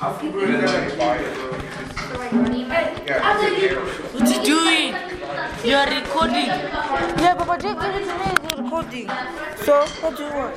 What you doing? You are recording. Yeah, Papa Jake gave it to me. Recording. So, what do you want?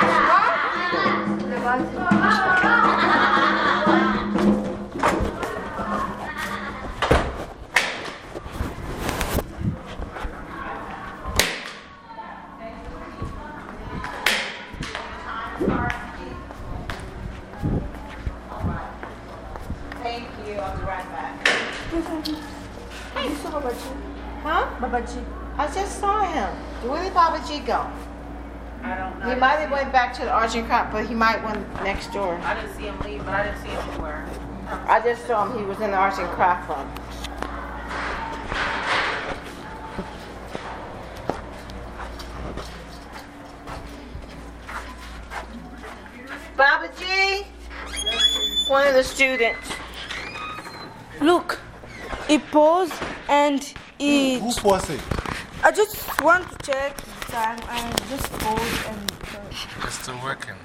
bird. Thank you. I'll be right back. Huh? Babaji. I just saw him. Where did Baba G go? I don't know. He might have went back to the arts and crafts, but he might went next door. I didn't see him leave, but I didn't see him anywhere. I just saw him. He was in the arts and craft room. Baba G, one of the students. Look, he paused and he. Who was it? I just want to check the time and just pause and. It's still working.